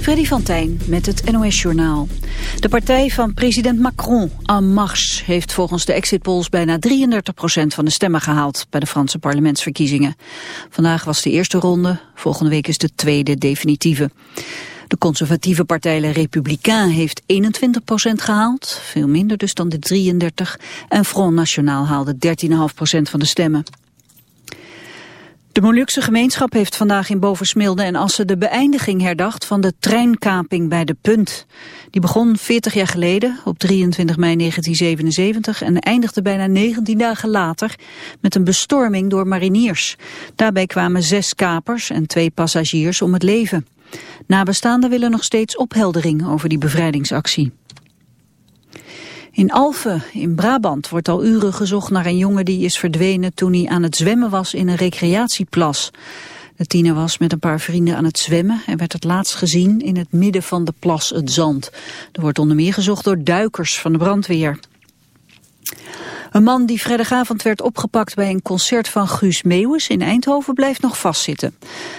Freddy van met het NOS-journaal. De partij van president Macron, En Marche, heeft volgens de exit polls bijna 33% van de stemmen gehaald bij de Franse parlementsverkiezingen. Vandaag was de eerste ronde, volgende week is de tweede definitieve. De conservatieve partij Le Républicain heeft 21% gehaald, veel minder dus dan de 33, en Front National haalde 13,5% van de stemmen. De Molukse gemeenschap heeft vandaag in Boversmilde en Assen de beëindiging herdacht van de treinkaping bij de Punt. Die begon 40 jaar geleden, op 23 mei 1977, en eindigde bijna 19 dagen later met een bestorming door mariniers. Daarbij kwamen zes kapers en twee passagiers om het leven. Nabestaanden willen nog steeds opheldering over die bevrijdingsactie. In Alphen, in Brabant, wordt al uren gezocht naar een jongen die is verdwenen toen hij aan het zwemmen was in een recreatieplas. De tiener was met een paar vrienden aan het zwemmen en werd het laatst gezien in het midden van de plas het zand. Er wordt onder meer gezocht door duikers van de brandweer. Een man die vrijdagavond werd opgepakt bij een concert van Guus Meeuwis in Eindhoven blijft nog vastzitten.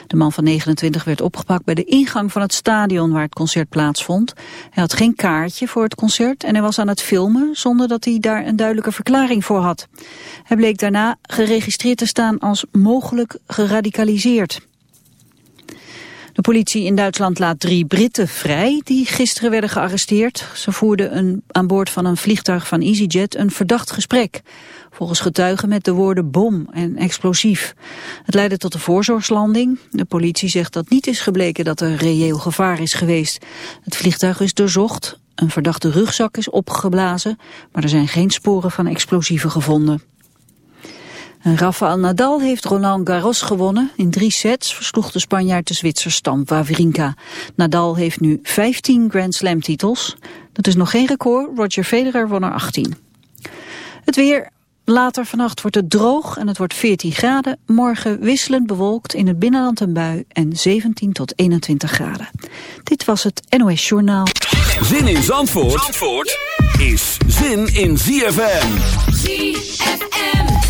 De man van 29 werd opgepakt bij de ingang van het stadion waar het concert plaatsvond. Hij had geen kaartje voor het concert en hij was aan het filmen zonder dat hij daar een duidelijke verklaring voor had. Hij bleek daarna geregistreerd te staan als mogelijk geradicaliseerd. De politie in Duitsland laat drie Britten vrij die gisteren werden gearresteerd. Ze voerden een, aan boord van een vliegtuig van EasyJet een verdacht gesprek. Volgens getuigen met de woorden bom en explosief. Het leidde tot een voorzorgslanding. De politie zegt dat niet is gebleken dat er reëel gevaar is geweest. Het vliegtuig is doorzocht. Een verdachte rugzak is opgeblazen, maar er zijn geen sporen van explosieven gevonden. Rafael Nadal heeft Roland Garros gewonnen. In drie sets versloeg de Spanjaard de Zwitser Stam Wawrinka. Nadal heeft nu 15 Grand Slam titels. Dat is nog geen record, Roger Federer won er 18. Het weer, Later vannacht wordt het droog en het wordt 14 graden. Morgen wisselend bewolkt in het binnenland een bui en 17 tot 21 graden. Dit was het NOS Journaal. Zin in Zandvoort, Zandvoort is zin in ZFM. ZFM.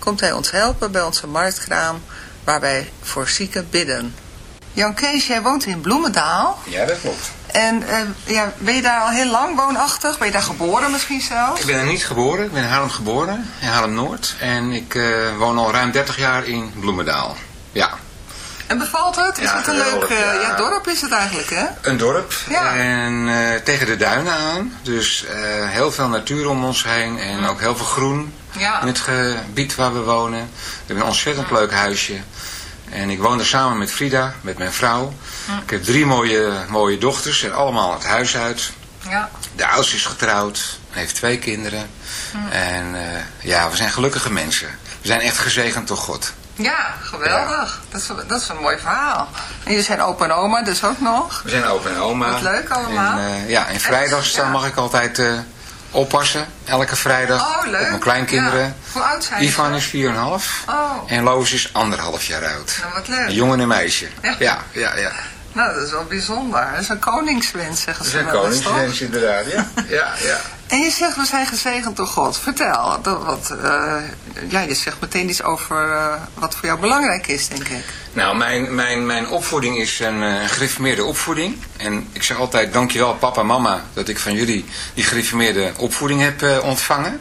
komt hij ons helpen bij onze marktkraam waar wij voor zieken bidden. Jan Kees, jij woont in Bloemendaal. Ja, dat klopt. En uh, ja, ben je daar al heel lang woonachtig? Ben je daar geboren misschien zelfs? Ik ben er niet geboren. Ik ben in Haarlem geboren, in Haarlem-Noord. En ik uh, woon al ruim 30 jaar in Bloemendaal. Ja. En bevalt het? Is Ja, het een leuk uh, ja. ja, dorp is het eigenlijk, hè? Een dorp. Ja. En eh, tegen de duinen aan. Dus eh, heel veel natuur om ons heen. En ook heel veel groen in het gebied waar we wonen. We hebben een ontzettend leuk huisje. En ik woon er samen met Frida, met mijn vrouw. Ik heb drie mooie, mooie dochters en allemaal het huis uit. Ja. De oudste is getrouwd, heeft twee kinderen. En eh, ja, we zijn gelukkige mensen. We zijn echt gezegend door God. Ja, geweldig. Dat, is, dat is een mooi verhaal. En jullie zijn opa en oma dus ook nog. We zijn opa en oma. Wat leuk allemaal. En, eh, ja, en vrijdags ja. dan mag ik altijd eh, oppassen. Elke vrijdag Oh, leuk. op mijn kleinkinderen. Ja. Hoe oud zijn Ivan is 4,5 Oh, en Loos is anderhalf jaar oud. nou wat leuk. Een jongen en een meisje. Ja, ja, ja. Nou, dat is wel bijzonder. Dat is een koningswens, zeggen ze wel eens, toch? koningswens inderdaad, ja. ja, ja. En je zegt, we zijn gezegend door God. Vertel, dat, wat, eh, ja, je zegt meteen iets over eh, wat voor jou belangrijk is, denk ik. Nou, mijn, mijn, mijn opvoeding is een eh, gereformeerde opvoeding. En ik zeg altijd, dankjewel papa en mama dat ik van jullie die gereformeerde opvoeding heb ontvangen.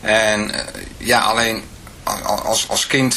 En ja, alleen als, als kind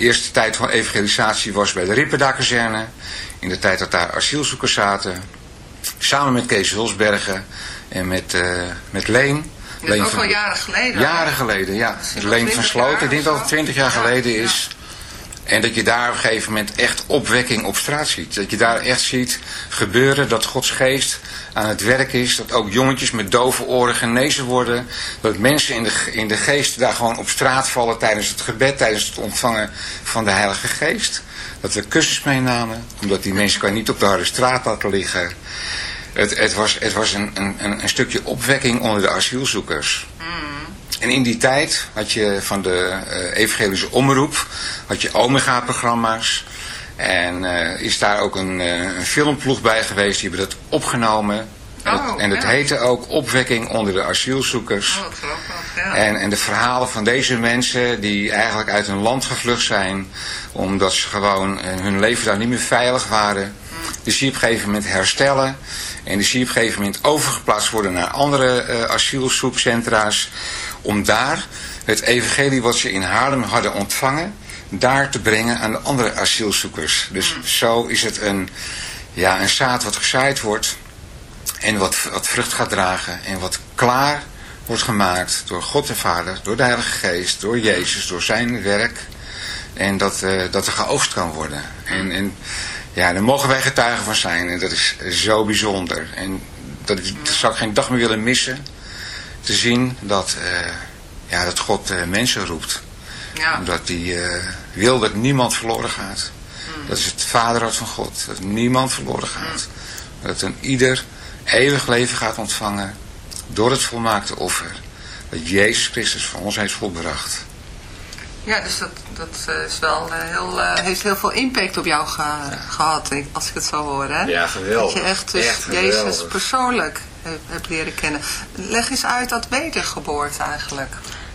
de eerste tijd van evangelisatie was bij de Rippendakazerne. In de tijd dat daar asielzoekers zaten. Samen met Kees Hulsbergen en met, uh, met Leen. Dat is ook al jaren geleden. Jaren geleden, ja. Leen van Sloten. Ik denk dat het twintig jaar geleden is. En dat je daar op een gegeven moment echt opwekking op straat ziet. Dat je daar echt ziet gebeuren dat Gods geest aan het werk is. Dat ook jongetjes met dove oren genezen worden. Dat mensen in de, in de geest daar gewoon op straat vallen tijdens het gebed, tijdens het ontvangen van de Heilige Geest. Dat we kussens meenamen, omdat die mensen kan niet op de harde straat laten liggen. Het, het was, het was een, een, een stukje opwekking onder de asielzoekers. En in die tijd had je van de uh, evangelische omroep, had je Omega-programma's. En uh, is daar ook een, uh, een, filmploeg bij geweest, die hebben dat opgenomen. Oh, en het heette ook Opwekking onder de asielzoekers. Oh, ja. en, en de verhalen van deze mensen die eigenlijk uit hun land gevlucht zijn, omdat ze gewoon hun leven daar niet meer veilig waren. Mm. Die zie je op een gegeven moment herstellen. En die zie je op een gegeven moment overgeplaatst worden naar andere uh, asielzoekcentra's om daar het evangelie wat ze in Haarlem hadden ontvangen, daar te brengen aan de andere asielzoekers. Dus mm. zo is het een, ja, een zaad wat gezaaid wordt en wat, wat vrucht gaat dragen en wat klaar wordt gemaakt door God de Vader, door de Heilige Geest, door Jezus, door zijn werk. En dat, uh, dat er geoogst kan worden. En, en ja, daar mogen wij getuigen van zijn. En dat is zo bijzonder. En dat, zou ik geen dag meer willen missen te zien dat, uh, ja, dat God uh, mensen roept. Ja. Omdat hij uh, wil dat niemand verloren gaat. Mm. Dat is het vaderhart van God. Dat niemand verloren gaat. Mm. Dat een ieder eeuwig leven gaat ontvangen door het volmaakte offer. Dat Jezus Christus voor ons heeft volbracht. Ja, dus dat, dat is wel heel, heeft heel veel impact op jou ge, gehad, als ik het zo hoor. Hè? Ja, geweldig. Dat je echt, dus echt Jezus persoonlijk heb leren kennen. Leg eens uit dat wedergeboorte eigenlijk.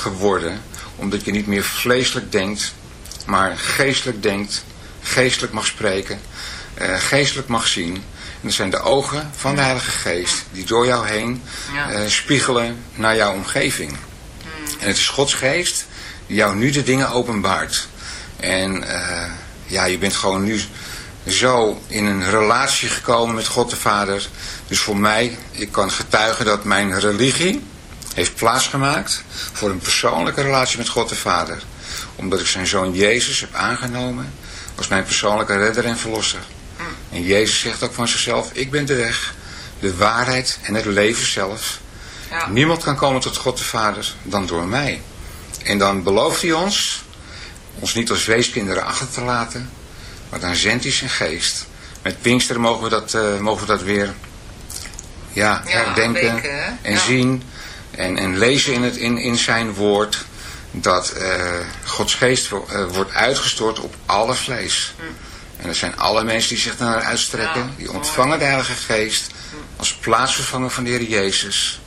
geworden. Omdat je niet meer vleeselijk denkt, maar geestelijk denkt, geestelijk mag spreken, uh, geestelijk mag zien. En dat zijn de ogen van de Heilige Geest die door jou heen uh, spiegelen naar jouw omgeving. En het is Gods Geest die jou nu de dingen openbaart. En uh, ja, je bent gewoon nu zo in een relatie gekomen met God de Vader. Dus voor mij, ik kan getuigen dat mijn religie heeft plaatsgemaakt voor een persoonlijke relatie met God de Vader. Omdat ik zijn zoon Jezus heb aangenomen als mijn persoonlijke redder en verlosser. En Jezus zegt ook van zichzelf, ik ben de weg, de waarheid en het leven zelf. Ja. Niemand kan komen tot God de Vader dan door mij. En dan belooft hij ons, ons niet als weeskinderen achter te laten, maar dan zendt hij zijn geest. Met Pinksteren mogen we dat, uh, mogen we dat weer ja, ja herdenken en zien en, en lezen in, het, in, in zijn woord dat uh, Gods geest uh, wordt uitgestort op alle vlees. En dat zijn alle mensen die zich naar uitstrekken, die ontvangen de Heilige Geest als plaatsvervanger van de Heer Jezus.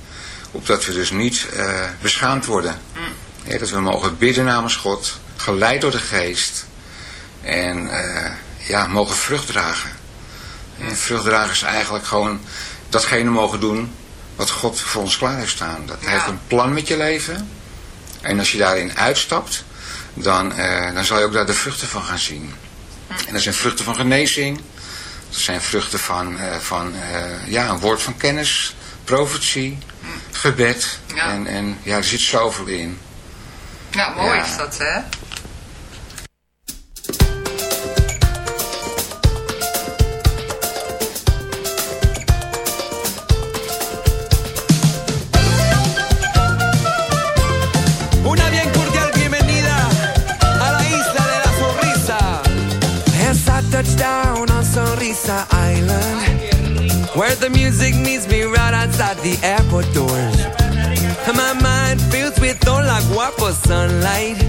Opdat we dus niet uh, beschaamd worden. Ja, dat we mogen bidden namens God, geleid door de Geest. En ja, mogen vrucht dragen. En vrucht dragen is eigenlijk gewoon datgene mogen doen wat God voor ons klaar heeft staan. Dat Hij heeft een plan met je leven. En als je daarin uitstapt, dan, eh, dan zal je ook daar de vruchten van gaan zien. En dat zijn vruchten van genezing. Dat zijn vruchten van, uh, van uh, ja, een woord van kennis, profetie, gebed. En, en ja, er zit zoveel in. Ja, mooi is dat, hè? Where the music meets me right outside the airport doors. And my mind fills with all like guapo sunlight.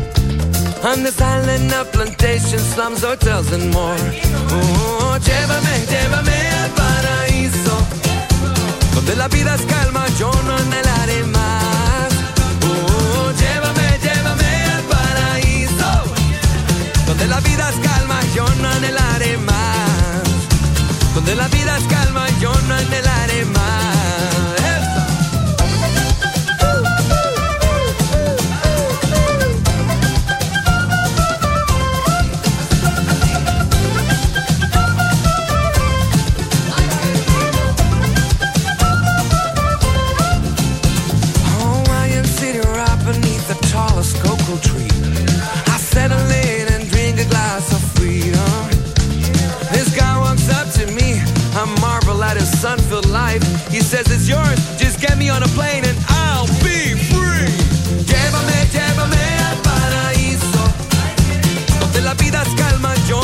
On this island of plantation, slums, hotels and more. Oh, llévame, llévame al paraíso. Donde la vida es calma, yo no anhelaré más. Oh, llévame, llévame al paraíso. Donde la vida es calma, yo no anhelaré más. Donde la vida es calma, yo no anhelaré más. He says it's yours. Just get me on a plane and I'll be free. Llévame, llévame al paraíso. Donde la vida es calma, yo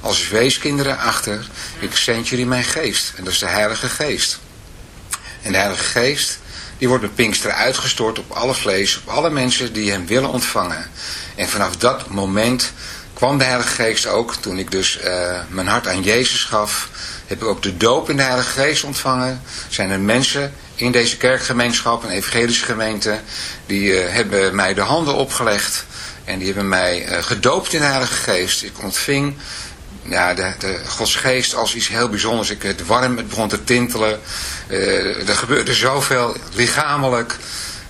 als weeskinderen achter, ik zend jullie mijn geest. En dat is de Heilige Geest. En de Heilige Geest, die wordt met Pinksteren uitgestort op alle vlees, op alle mensen die hem willen ontvangen. En vanaf dat moment kwam de Heilige Geest ook, toen ik dus uh, mijn hart aan Jezus gaf, heb ik ook de doop in de Heilige Geest ontvangen. Zijn er mensen in deze kerkgemeenschap, een evangelische gemeente, die uh, hebben mij de handen opgelegd en die hebben mij uh, gedoopt in de Heilige Geest. Ik ontving ja, de, de Gods geest als iets heel bijzonders. Ik, het warm, het begon te tintelen. Uh, er gebeurde zoveel lichamelijk.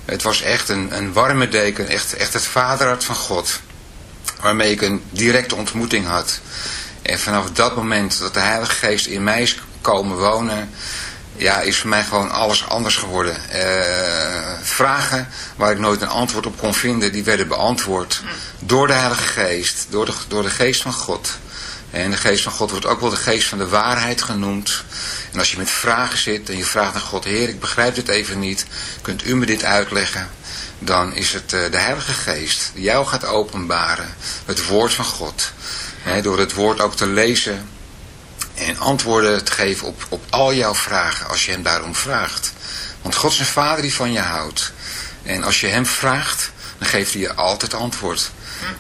Het was echt een, een warme deken. Echt, echt het vaderhart van God. Waarmee ik een directe ontmoeting had. En vanaf dat moment dat de Heilige Geest in mij is komen wonen ja, is voor mij gewoon alles anders geworden. Uh, vragen waar ik nooit een antwoord op kon vinden, die werden beantwoord door de Heilige Geest, door de, door de Geest van God. En de Geest van God wordt ook wel de Geest van de waarheid genoemd. En als je met vragen zit en je vraagt aan God, Heer, ik begrijp dit even niet, kunt u me dit uitleggen? Dan is het uh, de Heilige Geest die jou gaat openbaren, het woord van God. door het woord ook te lezen en antwoorden te geven op, op al jouw vragen als je hem daarom vraagt. Want God is een vader die van je houdt. En als je hem vraagt, dan geeft hij je altijd antwoord.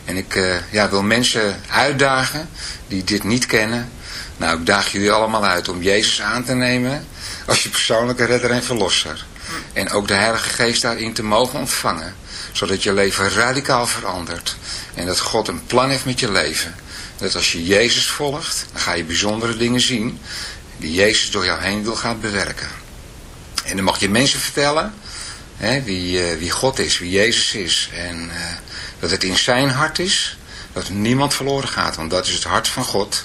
En ik uh, ja, wil mensen uitdagen die dit niet kennen. Nou, ik daag jullie allemaal uit om Jezus aan te nemen als je persoonlijke redder en verlosser. En ook de Heilige Geest daarin te mogen ontvangen. Zodat je leven radicaal verandert. En dat God een plan heeft met je leven. Dat als je Jezus volgt, dan ga je bijzondere dingen zien die Jezus door jou heen wil gaan bewerken. En dan mag je mensen vertellen hè, wie, uh, wie God is, wie Jezus is. En uh, dat het in zijn hart is, dat niemand verloren gaat. Want dat is het hart van God.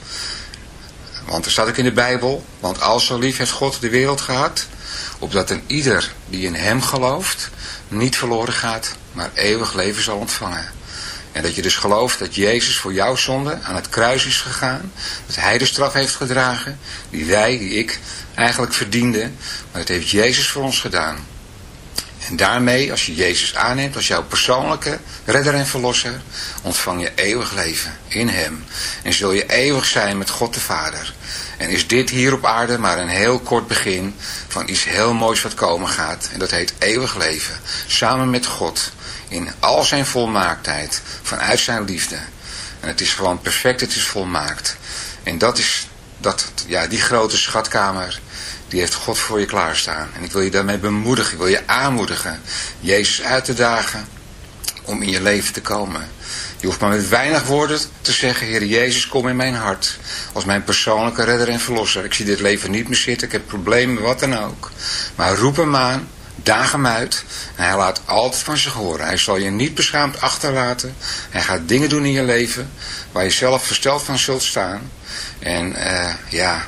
Want er staat ook in de Bijbel, want al zo lief heeft God de wereld gehad, opdat een ieder die in hem gelooft, niet verloren gaat, maar eeuwig leven zal ontvangen. En dat je dus gelooft dat Jezus voor jouw zonde aan het kruis is gegaan. Dat hij de straf heeft gedragen. Die wij, die ik, eigenlijk verdienden. Maar dat heeft Jezus voor ons gedaan. En daarmee, als je Jezus aanneemt als jouw persoonlijke redder en verlosser, ontvang je eeuwig leven in hem. En zul je eeuwig zijn met God de Vader. En is dit hier op aarde maar een heel kort begin van iets heel moois wat komen gaat. En dat heet eeuwig leven. Samen met God in al zijn volmaaktheid, vanuit zijn liefde. En het is gewoon perfect, het is volmaakt. En dat is dat, ja, die grote schatkamer, die heeft God voor je klaarstaan. En ik wil je daarmee bemoedigen, ik wil je aanmoedigen, Jezus uit te dagen om in je leven te komen. Je hoeft maar met weinig woorden te zeggen, Heer Jezus, kom in mijn hart. Als mijn persoonlijke redder en verlosser. Ik zie dit leven niet meer zitten, ik heb problemen, wat dan ook. Maar roep hem aan, daag hem uit. En hij laat altijd van zich horen. Hij zal je niet beschaamd achterlaten. Hij gaat dingen doen in je leven waar je zelf versteld van zult staan. En uh, ja,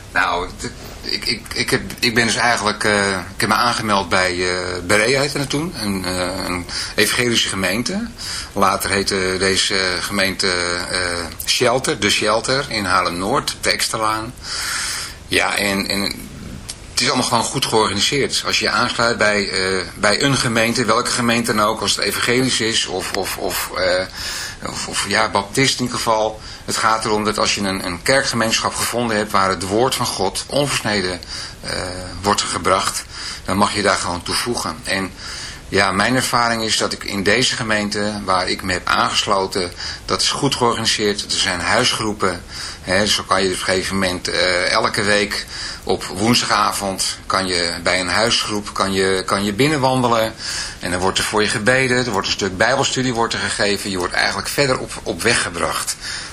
Nou, ik, ik, ik, heb, ik ben dus eigenlijk, uh, ik heb me aangemeld bij uh, Berea heette het toen, een, uh, een evangelische gemeente. Later heette deze gemeente Shelter, de Shelter in Haarlem-Noord, de Eksterlaan. Ja, en, en het is allemaal gewoon goed georganiseerd. Als je je aansluit bij, bij een gemeente, welke gemeente dan ook, als het evangelisch is of, of, of, of, of ja, baptist in ieder geval het gaat erom dat als je een, een kerkgemeenschap gevonden hebt waar het woord van God onversneden uh, wordt gebracht, dan mag je daar gewoon toevoegen. En ja, mijn ervaring is dat ik in deze gemeente, waar ik me heb aangesloten, dat is goed georganiseerd. Er zijn huisgroepen. Hè, zo kan je op een gegeven moment uh, elke week op woensdagavond kan je bij een huisgroep kan je, kan je binnenwandelen. En dan wordt er voor je gebeden, er wordt een stuk bijbelstudie wordt gegeven. Je wordt eigenlijk verder op, op weg gebracht.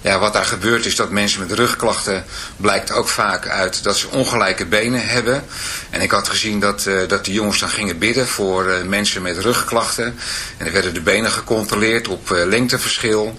ja, wat daar gebeurt is dat mensen met rugklachten blijkt ook vaak uit dat ze ongelijke benen hebben. En ik had gezien dat, uh, dat die jongens dan gingen bidden voor uh, mensen met rugklachten. En er werden de benen gecontroleerd op uh, lengteverschil.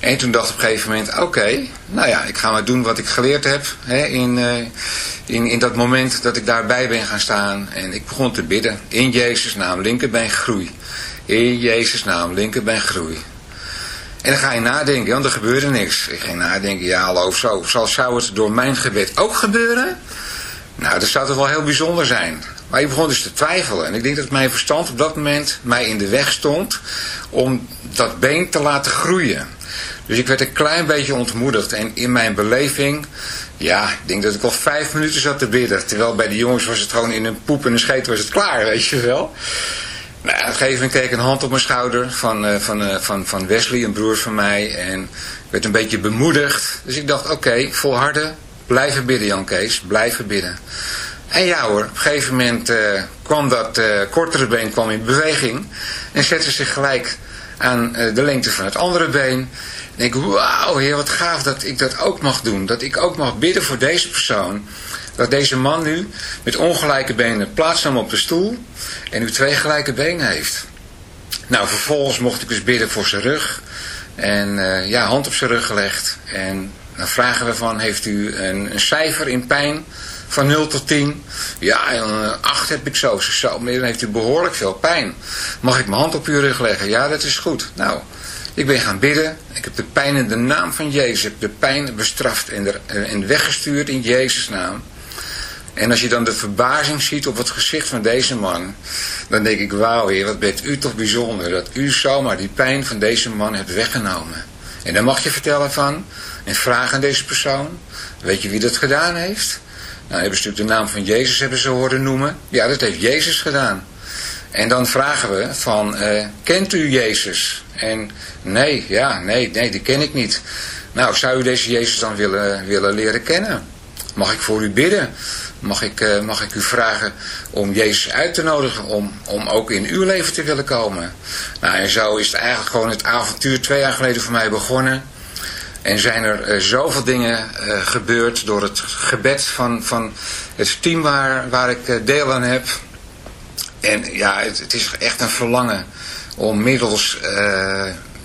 En toen dacht ik op een gegeven moment, oké, nou ja, ik ga maar doen wat ik geleerd heb hè, in, uh, in, in dat moment dat ik daarbij ben gaan staan. En ik begon te bidden, in Jezus naam, linkerbeen groei. In Jezus naam, linkerbeen groei. En dan ga je nadenken, want er gebeurde niks. Ik ging nadenken, ja hallo, zo, zal, zou het door mijn gebed ook gebeuren? Nou, dat zou toch wel heel bijzonder zijn. Maar ik begon dus te twijfelen. En ik denk dat mijn verstand op dat moment mij in de weg stond om dat been te laten groeien. Dus ik werd een klein beetje ontmoedigd. En in mijn beleving, ja, ik denk dat ik al vijf minuten zat te bidden. Terwijl bij de jongens was het gewoon in een poep en een scheet was het klaar, weet je wel. Nou, op een gegeven kreeg een hand op mijn schouder van, uh, van, uh, van, van Wesley, een broer van mij. En ik werd een beetje bemoedigd. Dus ik dacht, oké, okay, volharden, blijven bidden Jan Kees, blijven bidden. En ja hoor, op een gegeven moment uh, kwam dat kortere been kwam in beweging. En zette zich gelijk aan de lengte van het andere been denk ik, wauw heer, wat gaaf dat ik dat ook mag doen. Dat ik ook mag bidden voor deze persoon. Dat deze man nu met ongelijke benen plaatsnam op de stoel en nu twee gelijke benen heeft. Nou, vervolgens mocht ik dus bidden voor zijn rug. En ja, hand op zijn rug gelegd. En dan vragen we van, heeft u een, een cijfer in pijn van 0 tot 10? Ja, een 8 heb ik zo. Zo, dan heeft u behoorlijk veel pijn. Mag ik mijn hand op uw rug leggen? Ja, dat is goed. Nou, ik ben gaan bidden. Ik heb de pijn in de naam van Jezus. Ik heb de pijn bestraft en, er, en weggestuurd in Jezus' naam. En als je dan de verbazing ziet op het gezicht van deze man. Dan denk ik, wauw heer, wat bent u toch bijzonder. Dat u zomaar die pijn van deze man hebt weggenomen. En dan mag je vertellen van. En vragen aan deze persoon. Weet je wie dat gedaan heeft? Nou, hebben ze natuurlijk de naam van Jezus hebben ze horen noemen. Ja, dat heeft Jezus gedaan. En dan vragen we van, uh, kent u Jezus? En nee, ja, nee, nee, die ken ik niet. Nou, zou u deze Jezus dan willen, willen leren kennen? Mag ik voor u bidden? Mag ik, uh, mag ik u vragen om Jezus uit te nodigen om, om ook in uw leven te willen komen? Nou, en zo is het eigenlijk gewoon het avontuur twee jaar geleden voor mij begonnen. En zijn er uh, zoveel dingen uh, gebeurd door het gebed van, van het team waar, waar ik deel aan heb. En ja, het, het, is echt een verlangen om middels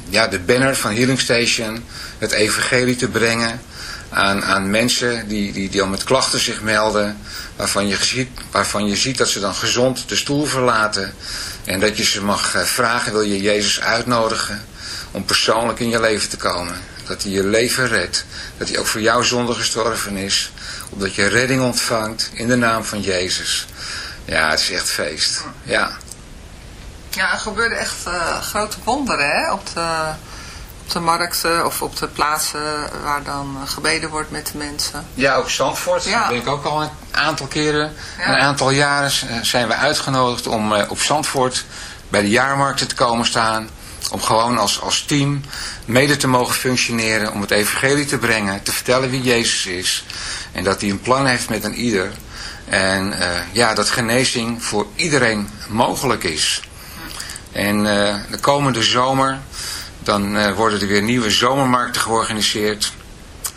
ja, de banner van Healing Station het evangelie te brengen aan, aan mensen die, die, die al met klachten zich melden, waarvan je, ziet, waarvan je ziet dat ze dan gezond de stoel verlaten en dat je ze mag vragen, wil je Jezus uitnodigen om persoonlijk in je leven te komen. Dat hij je leven redt. Dat hij ook voor jouw zonde gestorven is. Opdat je redding ontvangt in de naam van Jezus. Ja, het is echt feest. Ja. Ja, er gebeurden echt uh, grote wonderen hè? Op, de, op de markten of op de plaatsen waar dan gebeden wordt met de mensen. Ja, ook Zandvoort. Ja. ben ik ook al een aantal keren, ja. een aantal jaren zijn we uitgenodigd om uh, op Zandvoort bij de jaarmarkten te komen staan. Om gewoon als, als team mede te mogen functioneren, om het evangelie te brengen, te vertellen wie Jezus is. En dat hij een plan heeft met een ieder. En uh, ja, dat genezing voor iedereen mogelijk is. En uh, de komende zomer, dan uh, worden er weer nieuwe zomermarkten georganiseerd.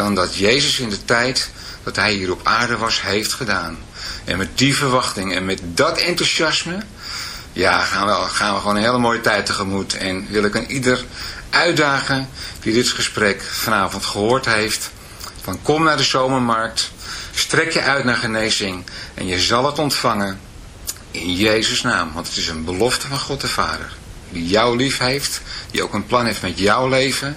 dan dat Jezus in de tijd dat hij hier op aarde was, heeft gedaan. En met die verwachting en met dat enthousiasme, ja, gaan we, gaan we gewoon een hele mooie tijd tegemoet. En wil ik een ieder uitdagen die dit gesprek vanavond gehoord heeft. Van kom naar de zomermarkt, strek je uit naar genezing en je zal het ontvangen in Jezus naam. Want het is een belofte van God de Vader. Die jou lief heeft, die ook een plan heeft met jouw leven.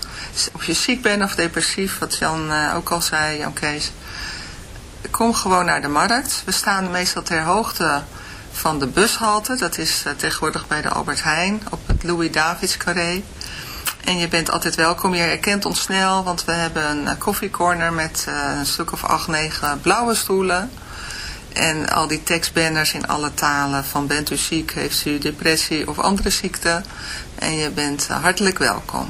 of je ziek bent of depressief, wat Jan uh, ook al zei, Jan Kees. Kom gewoon naar de markt. We staan meestal ter hoogte van de bushalte. Dat is uh, tegenwoordig bij de Albert Heijn op het Louis Davids carré. En je bent altijd welkom. Je herkent ons snel, want we hebben een uh, koffiecorner met een stuk of acht, negen blauwe stoelen. En al die tekstbanners in alle talen van bent u ziek, heeft u depressie of andere ziekte. En je bent hartelijk welkom.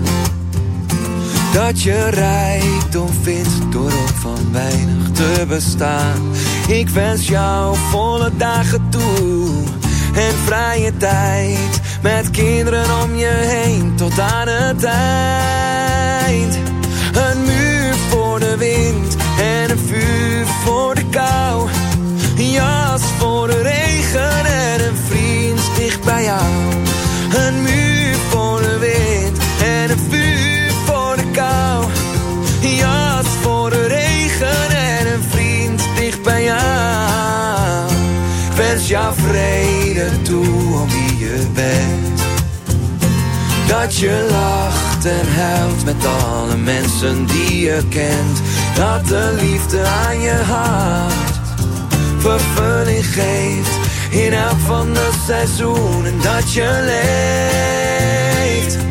Dat je rijkdom vindt door op van weinig te bestaan. Ik wens jou volle dagen toe en vrije tijd. Met kinderen om je heen tot aan het eind. Een muur voor de wind en een vuur voor de kou. Een jas voor de regen en een vriend dicht bij jou. Wens jou vrede toe om wie je bent. Dat je lacht en huilt met alle mensen die je kent. Dat de liefde aan je hart vervulling geeft. In elk van de seizoenen dat je leeft.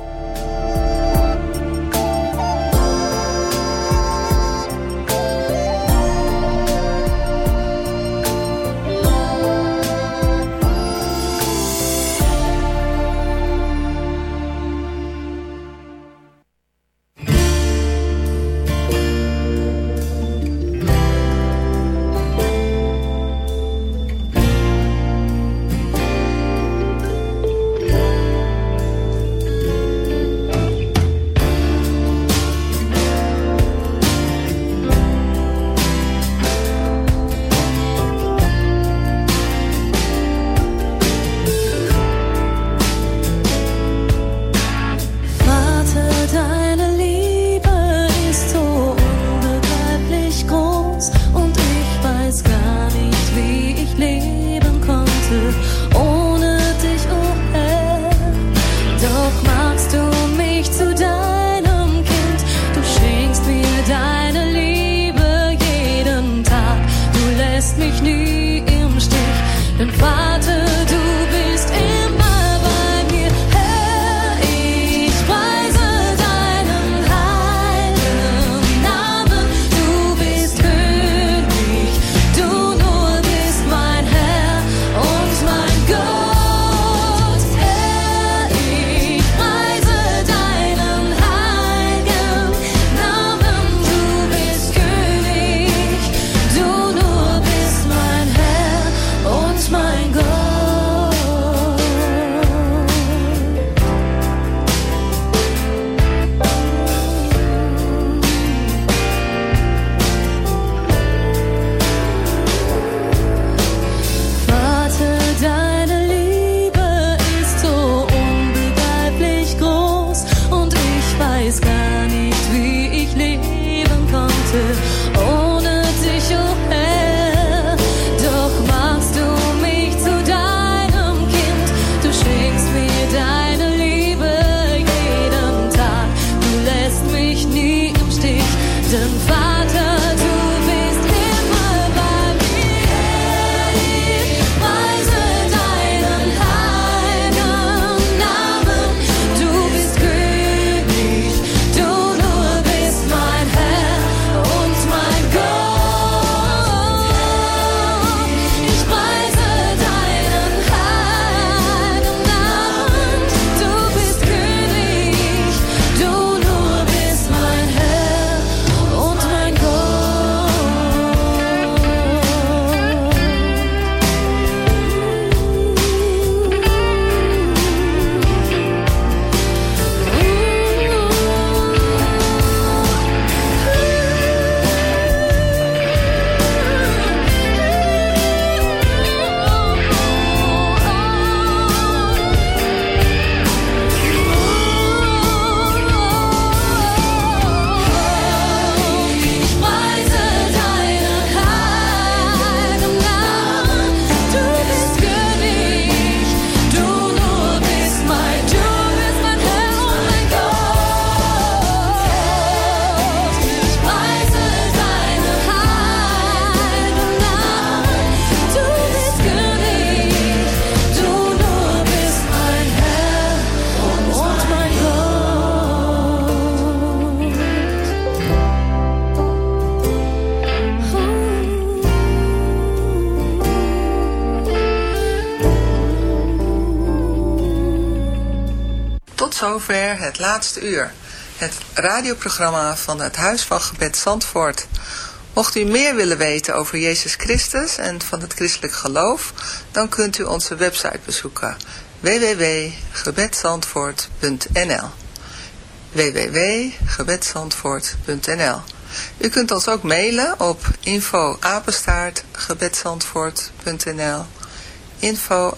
Laatste uur. Het radioprogramma van het Huis van Gebed Zandvoort. Mocht u meer willen weten over Jezus Christus en van het christelijk geloof, dan kunt u onze website bezoeken www.gebedsandvoort.nl www.gebedsandvoort.nl U kunt ons ook mailen op info info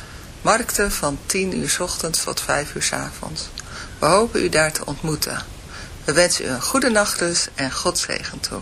markten van 10 uur ochtends tot 5 uur avonds. We hopen u daar te ontmoeten. We wensen u een goede nachtrust en God zegen toe.